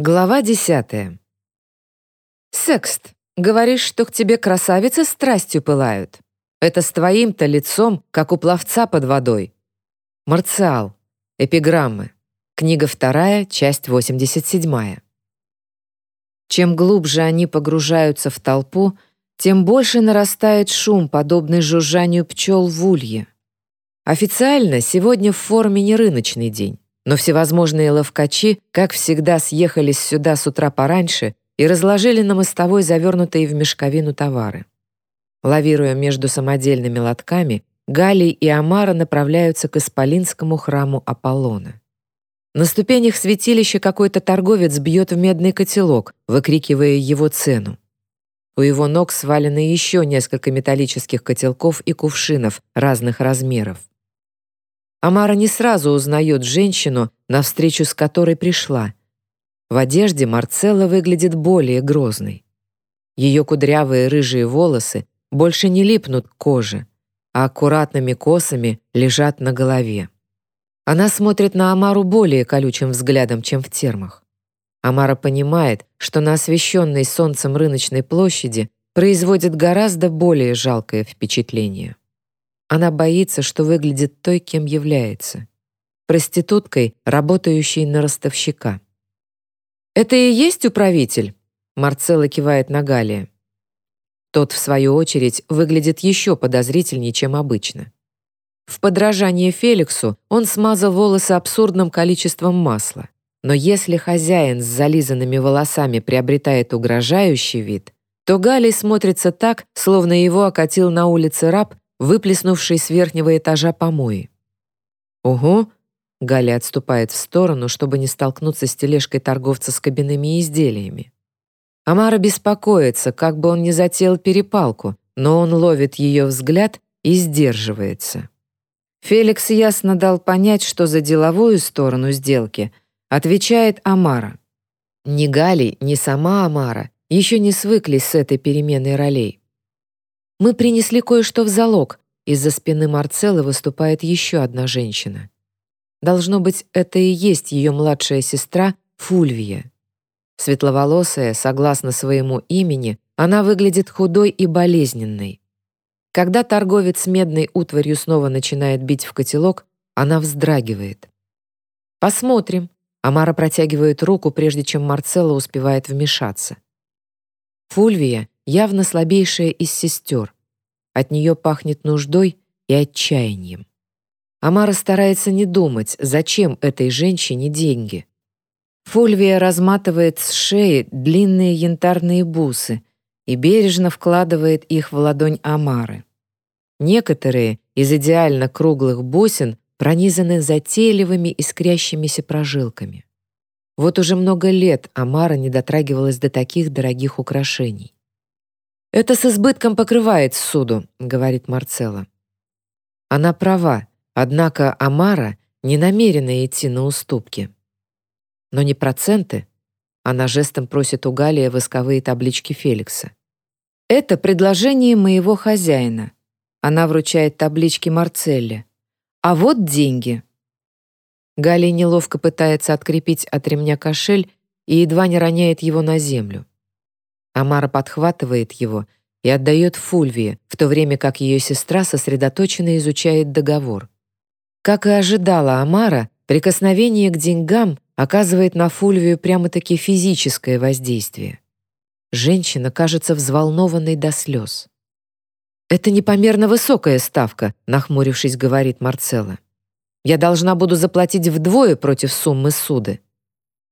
Глава десятая. «Секст, говоришь, что к тебе красавицы страстью пылают? Это с твоим-то лицом, как у пловца под водой». Марциал. Эпиграммы. Книга вторая, часть 87. Чем глубже они погружаются в толпу, тем больше нарастает шум, подобный жужжанию пчел в улье. Официально сегодня в форме не рыночный день. Но всевозможные ловкачи, как всегда, съехались сюда с утра пораньше и разложили на мостовой завернутые в мешковину товары. Лавируя между самодельными лотками, Галий и Амара направляются к Исполинскому храму Аполлона. На ступенях святилища какой-то торговец бьет в медный котелок, выкрикивая его цену. У его ног свалены еще несколько металлических котелков и кувшинов разных размеров. Амара не сразу узнает женщину, навстречу с которой пришла. В одежде Марцелла выглядит более грозной. Ее кудрявые рыжие волосы больше не липнут к коже, а аккуратными косами лежат на голове. Она смотрит на Амару более колючим взглядом, чем в термах. Амара понимает, что на освещенной солнцем рыночной площади производит гораздо более жалкое впечатление. Она боится, что выглядит той, кем является. Проституткой, работающей на ростовщика. «Это и есть управитель?» Марцелла кивает на Галия. Тот, в свою очередь, выглядит еще подозрительнее, чем обычно. В подражание Феликсу он смазал волосы абсурдным количеством масла. Но если хозяин с зализанными волосами приобретает угрожающий вид, то Галий смотрится так, словно его окатил на улице раб выплеснувший с верхнего этажа помои. «Ого!» — Галя отступает в сторону, чтобы не столкнуться с тележкой торговца с кабинными изделиями. Амара беспокоится, как бы он не затеял перепалку, но он ловит ее взгляд и сдерживается. Феликс ясно дал понять, что за деловую сторону сделки отвечает Амара. Ни Гали, ни сама Амара еще не свыклись с этой переменой ролей. Мы принесли кое-что в залог. Из-за спины Марцеллы выступает еще одна женщина. Должно быть, это и есть ее младшая сестра Фульвия. Светловолосая, согласно своему имени, она выглядит худой и болезненной. Когда торговец медной утварью снова начинает бить в котелок, она вздрагивает. «Посмотрим», — Амара протягивает руку, прежде чем Марцелла успевает вмешаться. Фульвия явно слабейшая из сестер. От нее пахнет нуждой и отчаянием. Амара старается не думать, зачем этой женщине деньги. Фульвия разматывает с шеи длинные янтарные бусы и бережно вкладывает их в ладонь Амары. Некоторые из идеально круглых бусин пронизаны затейливыми искрящимися прожилками. Вот уже много лет Амара не дотрагивалась до таких дорогих украшений. «Это с избытком покрывает суду», — говорит Марцелла. Она права, однако Амара не намерена идти на уступки. Но не проценты. Она жестом просит у Галия восковые таблички Феликса. «Это предложение моего хозяина». Она вручает таблички Марцелле. «А вот деньги». Галия неловко пытается открепить от ремня кошель и едва не роняет его на землю. Амара подхватывает его и отдает Фульвии, в то время как ее сестра сосредоточенно изучает договор. Как и ожидала Амара, прикосновение к деньгам оказывает на Фульвию прямо-таки физическое воздействие. Женщина кажется взволнованной до слез. «Это непомерно высокая ставка», — нахмурившись, говорит Марцелла. «Я должна буду заплатить вдвое против суммы суды.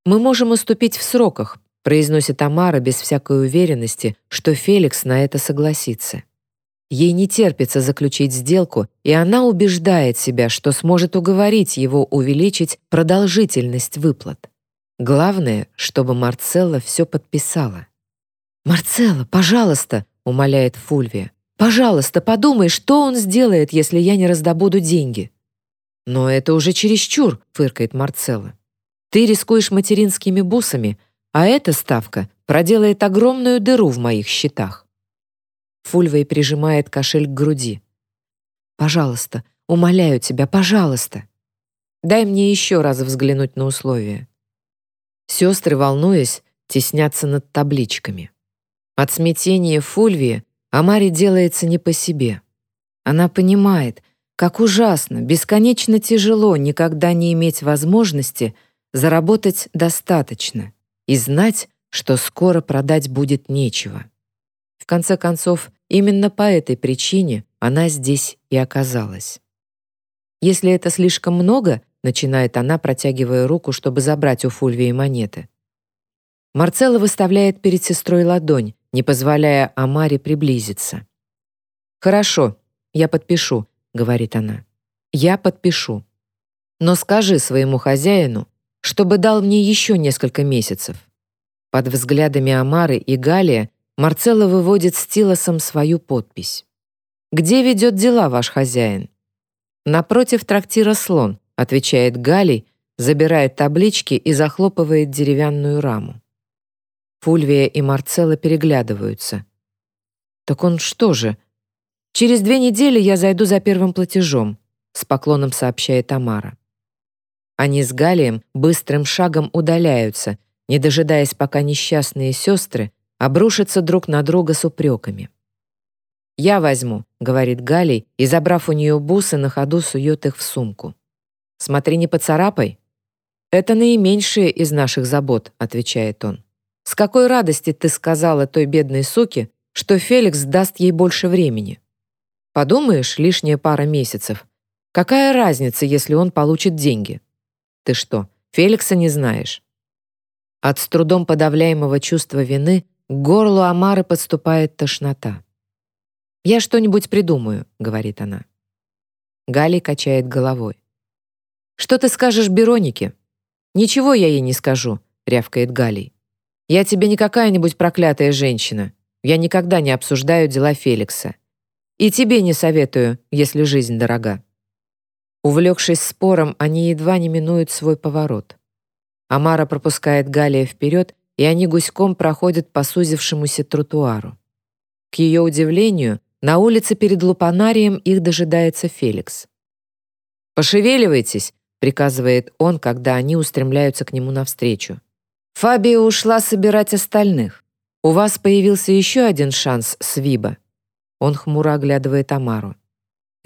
Мы можем уступить в сроках, произносит Тамара без всякой уверенности, что Феликс на это согласится. Ей не терпится заключить сделку, и она убеждает себя, что сможет уговорить его увеличить продолжительность выплат. Главное, чтобы Марцелла все подписала. «Марцелла, пожалуйста», — умоляет Фульвия, «пожалуйста, подумай, что он сделает, если я не раздобуду деньги». «Но это уже чересчур», — фыркает Марцелла. «Ты рискуешь материнскими бусами, а эта ставка проделает огромную дыру в моих счетах. Фульвей прижимает кошель к груди. «Пожалуйста, умоляю тебя, пожалуйста. Дай мне еще раз взглянуть на условия». Сестры, волнуясь, теснятся над табличками. От смятения Фульвии Амари делается не по себе. Она понимает, как ужасно, бесконечно тяжело никогда не иметь возможности заработать достаточно и знать, что скоро продать будет нечего. В конце концов, именно по этой причине она здесь и оказалась. Если это слишком много, начинает она, протягивая руку, чтобы забрать у Фульвии монеты. Марцелла выставляет перед сестрой ладонь, не позволяя Амаре приблизиться. «Хорошо, я подпишу», — говорит она. «Я подпишу. Но скажи своему хозяину, чтобы дал мне еще несколько месяцев». Под взглядами Амары и Галия Марцелла выводит стилосом свою подпись. «Где ведет дела ваш хозяин?» «Напротив трактира «Слон», — отвечает Галий, забирает таблички и захлопывает деревянную раму. Фульвия и Марцелла переглядываются. «Так он что же?» «Через две недели я зайду за первым платежом», — с поклоном сообщает Тамара. Они с Галием быстрым шагом удаляются, не дожидаясь, пока несчастные сестры обрушатся друг на друга с упреками. «Я возьму», — говорит Галий, и, забрав у нее бусы, на ходу сует их в сумку. «Смотри, не поцарапай». «Это наименьшее из наших забот», — отвечает он. «С какой радости ты сказала той бедной суке, что Феликс даст ей больше времени? Подумаешь, лишняя пара месяцев. Какая разница, если он получит деньги? Ты что, Феликса не знаешь?» От с трудом подавляемого чувства вины к горлу Амары подступает тошнота. «Я что-нибудь придумаю», — говорит она. Гали качает головой. «Что ты скажешь Беронике?» «Ничего я ей не скажу», — рявкает Галий. «Я тебе не какая-нибудь проклятая женщина. Я никогда не обсуждаю дела Феликса. И тебе не советую, если жизнь дорога». Увлекшись спором, они едва не минуют свой поворот. Амара пропускает Галия вперед, и они гуськом проходят по сузившемуся тротуару. К ее удивлению, на улице перед лупанарием их дожидается Феликс. «Пошевеливайтесь», — приказывает он, когда они устремляются к нему навстречу. «Фабия ушла собирать остальных. У вас появился еще один шанс с Виба». Он хмуро оглядывает Амару.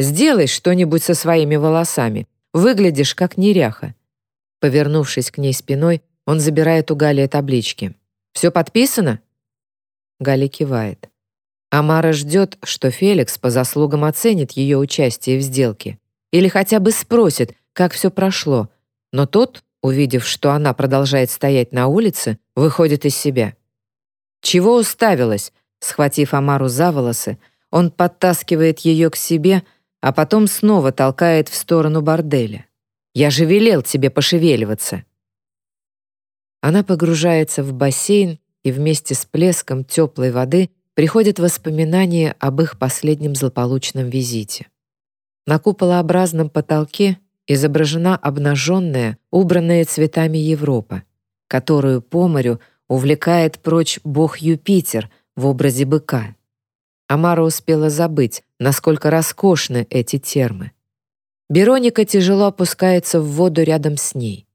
«Сделай что-нибудь со своими волосами. Выглядишь как неряха». Повернувшись к ней спиной, он забирает у Галия таблички. «Все подписано?» Галя кивает. Амара ждет, что Феликс по заслугам оценит ее участие в сделке или хотя бы спросит, как все прошло, но тот, увидев, что она продолжает стоять на улице, выходит из себя. «Чего уставилась?» Схватив Амару за волосы, он подтаскивает ее к себе, а потом снова толкает в сторону борделя. «Я же велел тебе пошевеливаться!» Она погружается в бассейн и вместе с плеском теплой воды приходят воспоминания об их последнем злополучном визите. На куполообразном потолке изображена обнаженная, убранная цветами Европа, которую по морю увлекает прочь бог Юпитер в образе быка. Амара успела забыть, насколько роскошны эти термы. Бероника тяжело опускается в воду рядом с ней.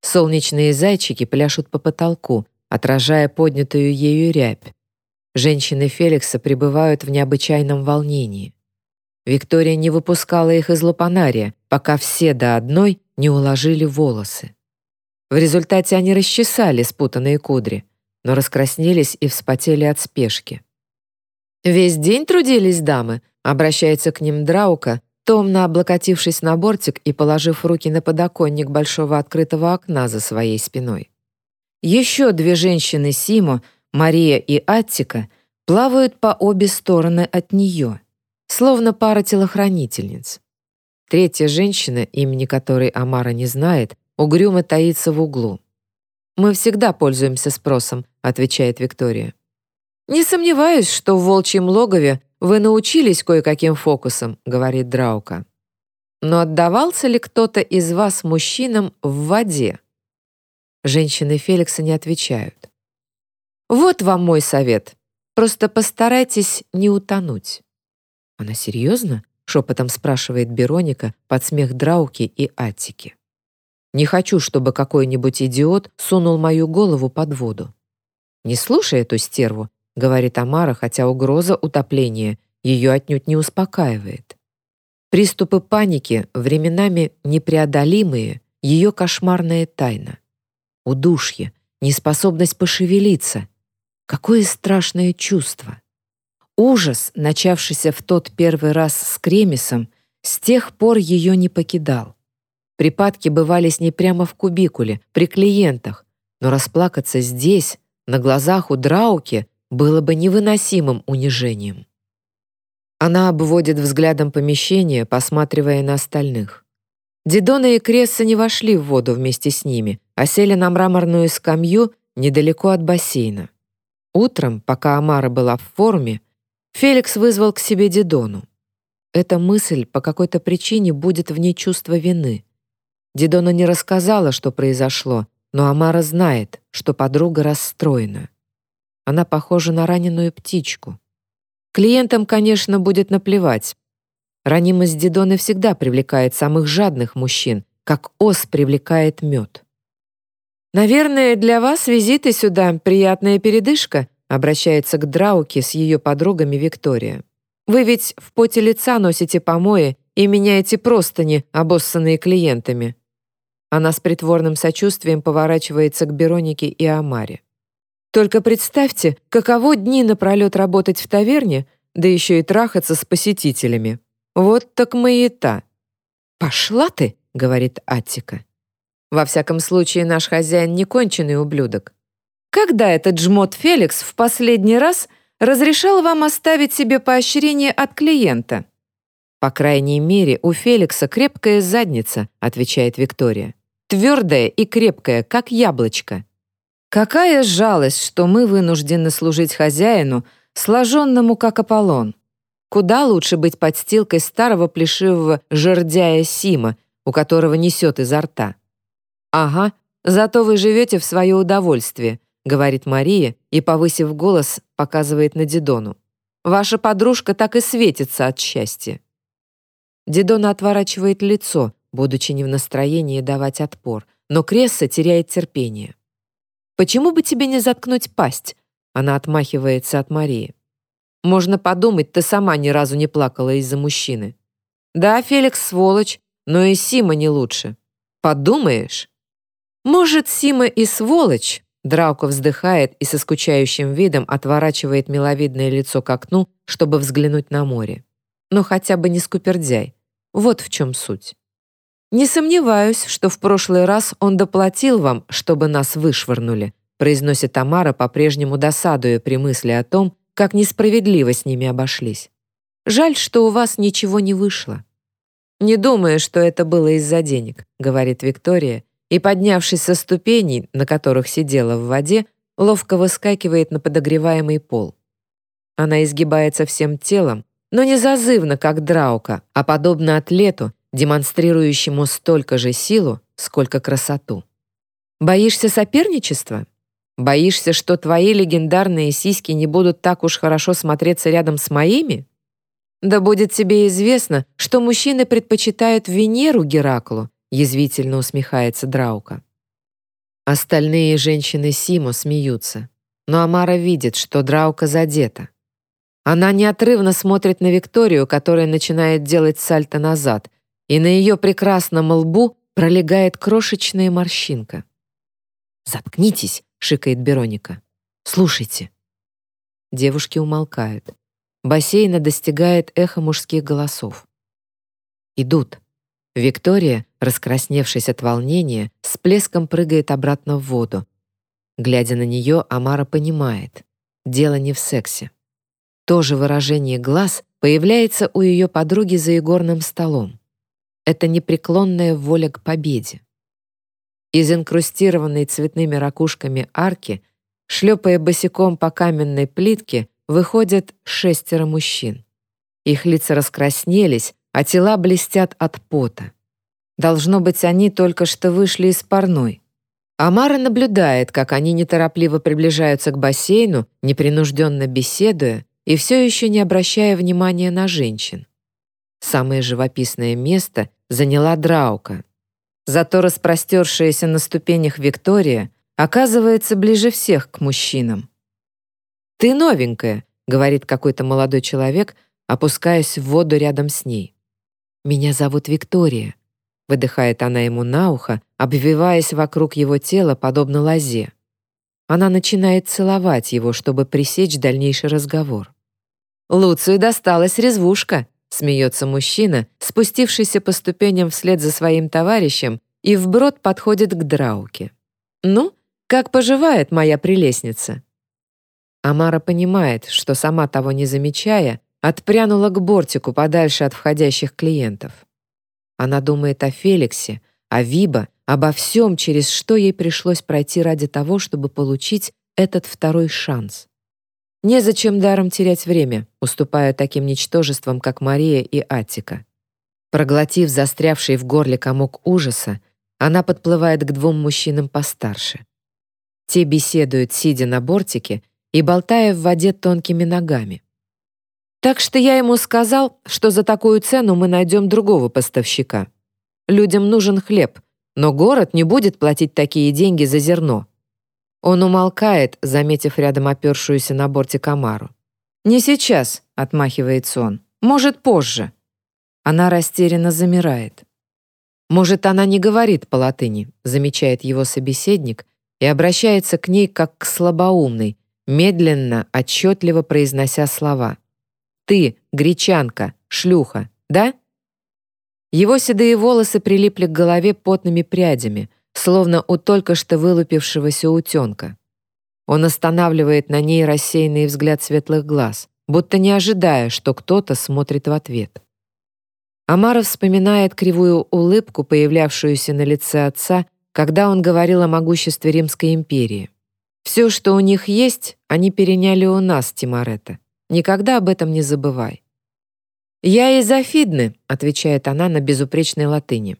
Солнечные зайчики пляшут по потолку, отражая поднятую ею рябь, Женщины Феликса пребывают в необычайном волнении. Виктория не выпускала их из лапанария, пока все до одной не уложили волосы. В результате они расчесали спутанные кудри, но раскраснелись и вспотели от спешки. «Весь день трудились дамы», — обращается к ним Драука, томно облокотившись на бортик и положив руки на подоконник большого открытого окна за своей спиной. Еще две женщины Симо — Мария и Аттика плавают по обе стороны от нее, словно пара телохранительниц. Третья женщина, имени которой Амара не знает, угрюмо таится в углу. «Мы всегда пользуемся спросом», — отвечает Виктория. «Не сомневаюсь, что в волчьем логове вы научились кое-каким фокусам», — говорит Драука. «Но отдавался ли кто-то из вас мужчинам в воде?» Женщины Феликса не отвечают. Вот вам мой совет. Просто постарайтесь не утонуть». «Она серьезно?» — шепотом спрашивает Бероника под смех Драуки и Атики. Не хочу, чтобы какой-нибудь идиот сунул мою голову под воду. «Не слушай эту стерву», — говорит Амара, хотя угроза утопления ее отнюдь не успокаивает. Приступы паники, временами непреодолимые, ее кошмарная тайна. Удушье, неспособность пошевелиться. Какое страшное чувство. Ужас, начавшийся в тот первый раз с Кремисом, с тех пор ее не покидал. Припадки бывали с ней прямо в кубикуле, при клиентах, но расплакаться здесь, на глазах у Драуки, было бы невыносимым унижением. Она обводит взглядом помещение, посматривая на остальных. Дидона и Кресса не вошли в воду вместе с ними, а сели на мраморную скамью недалеко от бассейна. Утром, пока Амара была в форме, Феликс вызвал к себе Дидону. Эта мысль по какой-то причине будет в ней чувство вины. Дидона не рассказала, что произошло, но Амара знает, что подруга расстроена. Она похожа на раненую птичку. Клиентам, конечно, будет наплевать. Ранимость Дидоны всегда привлекает самых жадных мужчин, как ос привлекает мед. «Наверное, для вас визиты сюда — приятная передышка», обращается к Драуке с ее подругами Виктория. «Вы ведь в поте лица носите помои и меняете простыни, обоссанные клиентами. Она с притворным сочувствием поворачивается к Беронике и Амаре. «Только представьте, каково дни напролет работать в таверне, да еще и трахаться с посетителями. Вот так маята!» «Пошла ты!» — говорит Аттика. «Во всяком случае, наш хозяин не конченый ублюдок. Когда этот жмот Феликс в последний раз разрешал вам оставить себе поощрение от клиента?» «По крайней мере, у Феликса крепкая задница», — отвечает Виктория твердая и крепкая, как яблочко. Какая жалость, что мы вынуждены служить хозяину, сложенному как Аполлон. Куда лучше быть подстилкой старого плешивого жердяя Сима, у которого несет изо рта. «Ага, зато вы живете в свое удовольствие», — говорит Мария и, повысив голос, показывает на Дидону. «Ваша подружка так и светится от счастья». Дидона отворачивает лицо, будучи не в настроении давать отпор, но Кресса теряет терпение. «Почему бы тебе не заткнуть пасть?» Она отмахивается от Марии. «Можно подумать, ты сама ни разу не плакала из-за мужчины. Да, Феликс сволочь, но и Сима не лучше. Подумаешь?» «Может, Сима и сволочь?» Драука вздыхает и со скучающим видом отворачивает миловидное лицо к окну, чтобы взглянуть на море. Но хотя бы не скупердяй. Вот в чем суть. «Не сомневаюсь, что в прошлый раз он доплатил вам, чтобы нас вышвырнули», произносит Тамара, по-прежнему досадуя при мысли о том, как несправедливо с ними обошлись. «Жаль, что у вас ничего не вышло». «Не думаю, что это было из-за денег», говорит Виктория, и, поднявшись со ступеней, на которых сидела в воде, ловко выскакивает на подогреваемый пол. Она изгибается всем телом, но не зазывно, как Драука, а подобно атлету, демонстрирующему столько же силу, сколько красоту. Боишься соперничества? Боишься, что твои легендарные сиськи не будут так уж хорошо смотреться рядом с моими? Да будет тебе известно, что мужчины предпочитают Венеру Гераклу, язвительно усмехается Драука. Остальные женщины Симо смеются, но Амара видит, что Драука задета. Она неотрывно смотрит на Викторию, которая начинает делать сальто назад, и на ее прекрасном лбу пролегает крошечная морщинка. «Заткнитесь!» — шикает Бероника. «Слушайте!» Девушки умолкают. Бассейна достигает эхо мужских голосов. Идут. Виктория, раскрасневшись от волнения, с плеском прыгает обратно в воду. Глядя на нее, Амара понимает. Дело не в сексе. То же выражение глаз появляется у ее подруги за игорным столом это непреклонная воля к победе. Из инкрустированной цветными ракушками арки, шлепая босиком по каменной плитке, выходят шестеро мужчин. Их лица раскраснелись, а тела блестят от пота. Должно быть, они только что вышли из парной. Амара наблюдает, как они неторопливо приближаются к бассейну, непринужденно беседуя и все еще не обращая внимания на женщин. Самое живописное место заняла Драука. Зато распростершаяся на ступенях Виктория оказывается ближе всех к мужчинам. «Ты новенькая», — говорит какой-то молодой человек, опускаясь в воду рядом с ней. «Меня зовут Виктория», — выдыхает она ему на ухо, обвиваясь вокруг его тела, подобно лозе. Она начинает целовать его, чтобы пресечь дальнейший разговор. «Луцию досталась резвушка», — смеется мужчина, спустившийся по ступеням вслед за своим товарищем и вброд подходит к Драуке. «Ну, как поживает моя прелестница?» Амара понимает, что сама того не замечая, отпрянула к бортику подальше от входящих клиентов. Она думает о Феликсе, о Виба, обо всем, через что ей пришлось пройти ради того, чтобы получить этот второй шанс. Незачем даром терять время, уступая таким ничтожествам, как Мария и Аттика. Проглотив застрявший в горле комок ужаса, она подплывает к двум мужчинам постарше. Те беседуют, сидя на бортике, и болтая в воде тонкими ногами. Так что я ему сказал, что за такую цену мы найдем другого поставщика. Людям нужен хлеб, но город не будет платить такие деньги за зерно. Он умолкает, заметив рядом опершуюся на борте комару. «Не сейчас», — отмахивается он. «Может, позже». Она растерянно замирает. «Может, она не говорит по-латыни», — замечает его собеседник и обращается к ней как к слабоумной, медленно, отчетливо произнося слова. «Ты, гречанка, шлюха, да?» Его седые волосы прилипли к голове потными прядями, словно у только что вылупившегося утенка. Он останавливает на ней рассеянный взгляд светлых глаз, будто не ожидая, что кто-то смотрит в ответ. Амара вспоминает кривую улыбку, появлявшуюся на лице отца, когда он говорил о могуществе Римской империи. Все, что у них есть, они переняли у нас, Тимарета. Никогда об этом не забывай. «Я из Афидны», — отвечает она на безупречной латыни.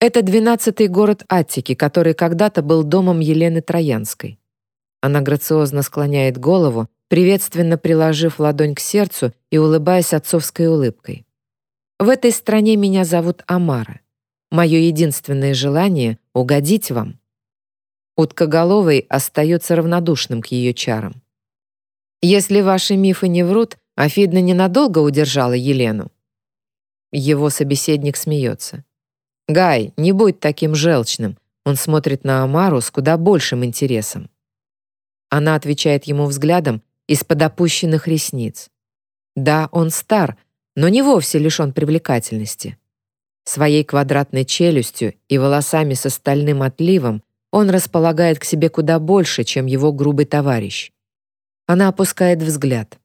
«Это двенадцатый город Аттики, который когда-то был домом Елены Троянской». Она грациозно склоняет голову, приветственно приложив ладонь к сердцу и улыбаясь отцовской улыбкой. «В этой стране меня зовут Амара. Мое единственное желание — угодить вам. Уткоголовый остается равнодушным к ее чарам. Если ваши мифы не врут, Афидна ненадолго удержала Елену. Его собеседник смеется. «Гай, не будь таким желчным». Он смотрит на Амару с куда большим интересом. Она отвечает ему взглядом из-под опущенных ресниц. Да, он стар, но не вовсе лишен привлекательности. Своей квадратной челюстью и волосами с стальным отливом он располагает к себе куда больше, чем его грубый товарищ. Она опускает взгляд.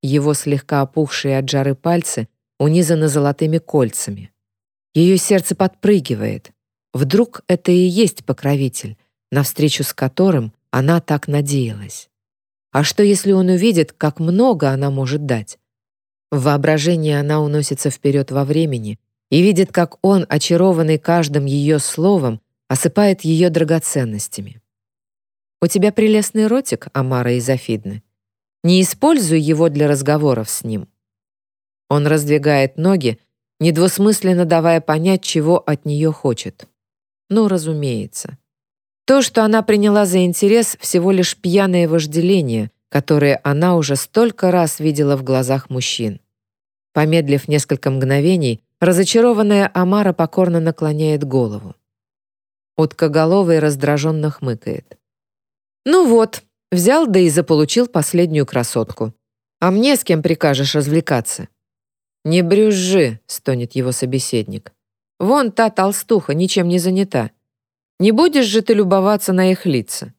Его слегка опухшие от жары пальцы унизаны золотыми кольцами. Ее сердце подпрыгивает. Вдруг это и есть покровитель, навстречу с которым она так надеялась. А что, если он увидит, как много она может дать? В воображении она уносится вперед во времени и видит, как он, очарованный каждым ее словом, осыпает ее драгоценностями. «У тебя прелестный ротик, Амара из Афидны. Не используй его для разговоров с ним». Он раздвигает ноги, недвусмысленно давая понять, чего от нее хочет. Ну, разумеется. То, что она приняла за интерес, всего лишь пьяное вожделение, которое она уже столько раз видела в глазах мужчин. Помедлив несколько мгновений, разочарованная Амара покорно наклоняет голову. Уткоголовый раздраженно хмыкает. «Ну вот, взял да и заполучил последнюю красотку. А мне с кем прикажешь развлекаться?» «Не брюзжи», — стонет его собеседник. «Вон та толстуха ничем не занята. Не будешь же ты любоваться на их лица?»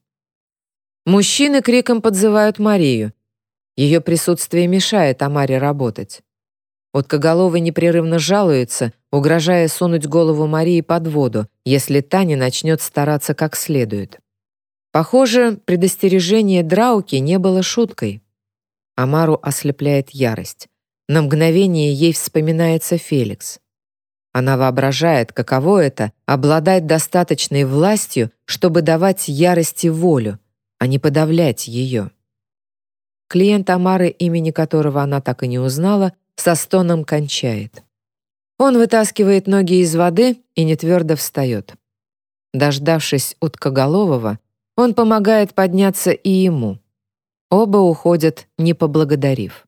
Мужчины криком подзывают Марию. Ее присутствие мешает Амаре работать. Уткоголовый непрерывно жалуется, угрожая сунуть голову Марии под воду, если та не начнет стараться как следует. Похоже, предостережение Драуки не было шуткой. Амару ослепляет ярость. На мгновение ей вспоминается Феликс. Она воображает, каково это — обладать достаточной властью, чтобы давать ярости волю, а не подавлять ее. Клиент Амары, имени которого она так и не узнала, со стоном кончает. Он вытаскивает ноги из воды и нетвердо встает. Дождавшись уткоголового, он помогает подняться и ему. Оба уходят, не поблагодарив.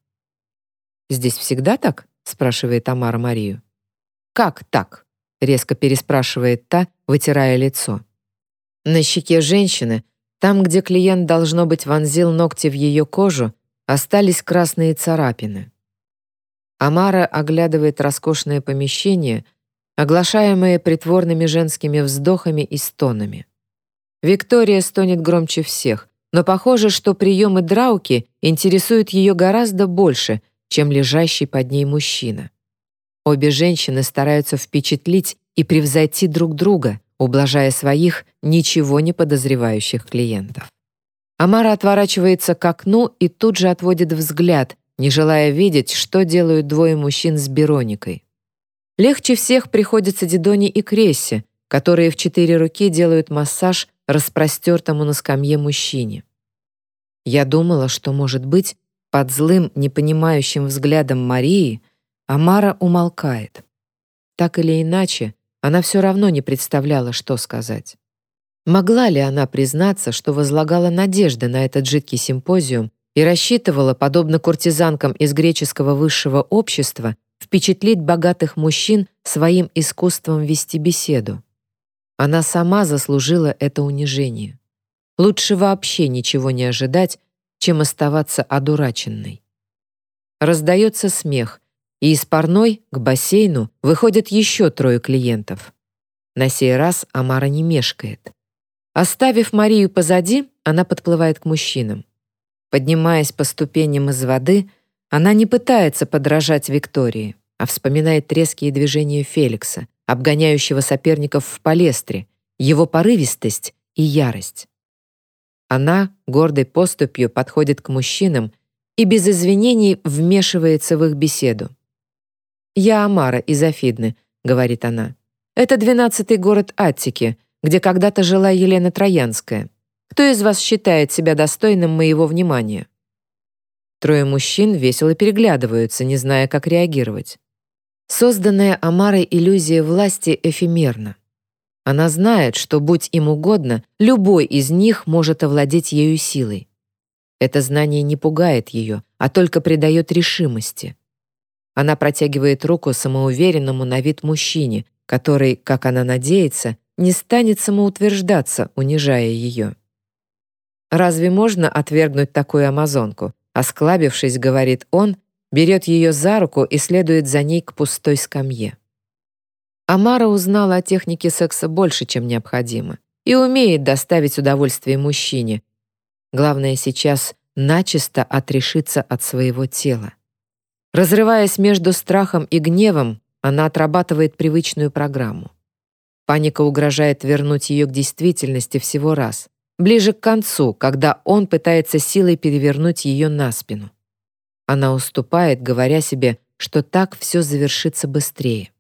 «Здесь всегда так?» — спрашивает Тамара Марию. «Как так?» — резко переспрашивает та, вытирая лицо. На щеке женщины, там, где клиент, должно быть, вонзил ногти в ее кожу, остались красные царапины. Амара оглядывает роскошное помещение, оглашаемое притворными женскими вздохами и стонами. Виктория стонет громче всех, но похоже, что приемы драуки интересуют ее гораздо больше, чем лежащий под ней мужчина. Обе женщины стараются впечатлить и превзойти друг друга, ублажая своих ничего не подозревающих клиентов. Амара отворачивается к окну и тут же отводит взгляд, не желая видеть, что делают двое мужчин с Бероникой. Легче всех приходится Дидоне и Крессе, которые в четыре руки делают массаж распростертому на скамье мужчине. Я думала, что, может быть, под злым, непонимающим взглядом Марии Амара умолкает. Так или иначе, она все равно не представляла, что сказать. Могла ли она признаться, что возлагала надежды на этот жидкий симпозиум и рассчитывала, подобно куртизанкам из греческого высшего общества, впечатлить богатых мужчин своим искусством вести беседу? Она сама заслужила это унижение. Лучше вообще ничего не ожидать, чем оставаться одураченной. Раздается смех, и из парной к бассейну выходят еще трое клиентов. На сей раз Амара не мешкает. Оставив Марию позади, она подплывает к мужчинам. Поднимаясь по ступеням из воды, она не пытается подражать Виктории, а вспоминает резкие движения Феликса, обгоняющего соперников в палестре, его порывистость и ярость. Она гордой поступью подходит к мужчинам и без извинений вмешивается в их беседу. «Я Амара из Афидны», — говорит она. «Это двенадцатый город Аттики, где когда-то жила Елена Троянская. Кто из вас считает себя достойным моего внимания?» Трое мужчин весело переглядываются, не зная, как реагировать. Созданная Амарой иллюзия власти эфемерна. Она знает, что, будь им угодно, любой из них может овладеть ею силой. Это знание не пугает ее, а только придает решимости. Она протягивает руку самоуверенному на вид мужчине, который, как она надеется, не станет самоутверждаться, унижая ее. «Разве можно отвергнуть такую амазонку?» Осклабившись, говорит он, берет ее за руку и следует за ней к пустой скамье. Амара узнала о технике секса больше, чем необходимо, и умеет доставить удовольствие мужчине. Главное сейчас начисто отрешиться от своего тела. Разрываясь между страхом и гневом, она отрабатывает привычную программу. Паника угрожает вернуть ее к действительности всего раз, ближе к концу, когда он пытается силой перевернуть ее на спину. Она уступает, говоря себе, что так все завершится быстрее.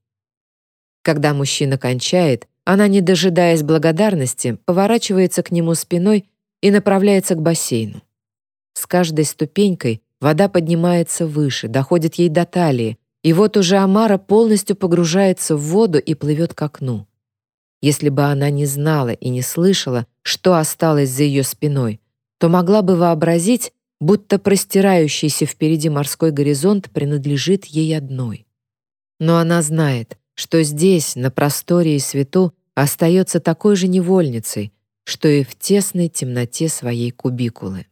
Когда мужчина кончает, она, не дожидаясь благодарности, поворачивается к нему спиной и направляется к бассейну. С каждой ступенькой вода поднимается выше, доходит ей до талии, и вот уже Амара полностью погружается в воду и плывет к окну. Если бы она не знала и не слышала, что осталось за ее спиной, то могла бы вообразить, будто простирающийся впереди морской горизонт принадлежит ей одной. Но она знает, что здесь, на просторе и свету, остается такой же невольницей, что и в тесной темноте своей кубикулы.